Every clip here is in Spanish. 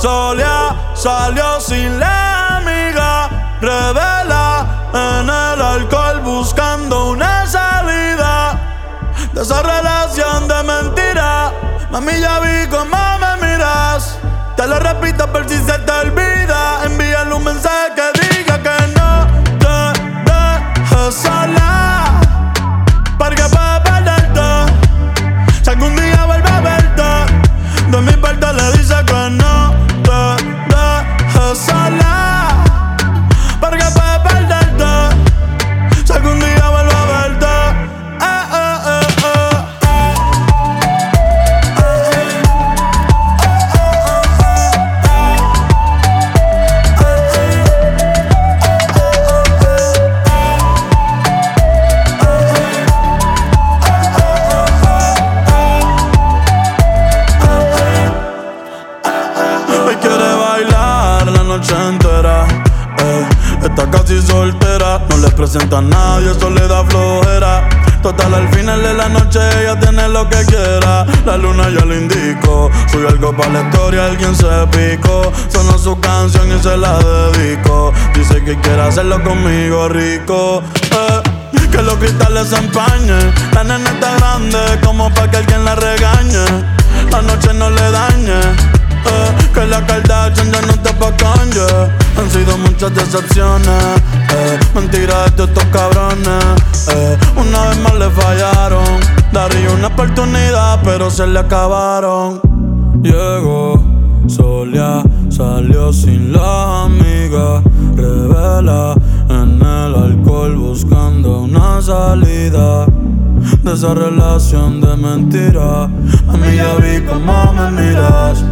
Solia salió sin la amiga. Revela en el alcohol buscando una salida de esa relación de mentira. Mami, ya vi cómo me miras. Te lo repito por si se te olvida. Noche entera. eh. Está casi soltera, no le presenta a nadie, eso le da flojera. Total, al final de la noche ella tiene lo que quiera. La luna ya le indicó. Subió algo para la historia, alguien se picó. Sonó su canción y se la dedico. Dice que quiere hacerlo conmigo rico. eh. Que los cristales se empañen. La nena está grande como para que alguien la regañe. Han sido muchas decepciones eh, Mentiras de estos cabrones eh, Una vez más le fallaron Daría una oportunidad pero se le acabaron Llegó Solia, salió sin la amiga Revela en el alcohol buscando una salida de esa relación de mentira. A mí ya vi cómo me miras.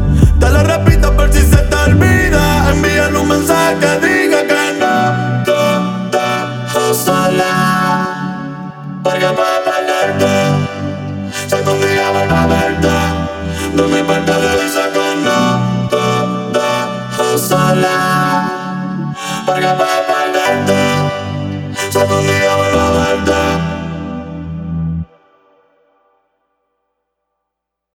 No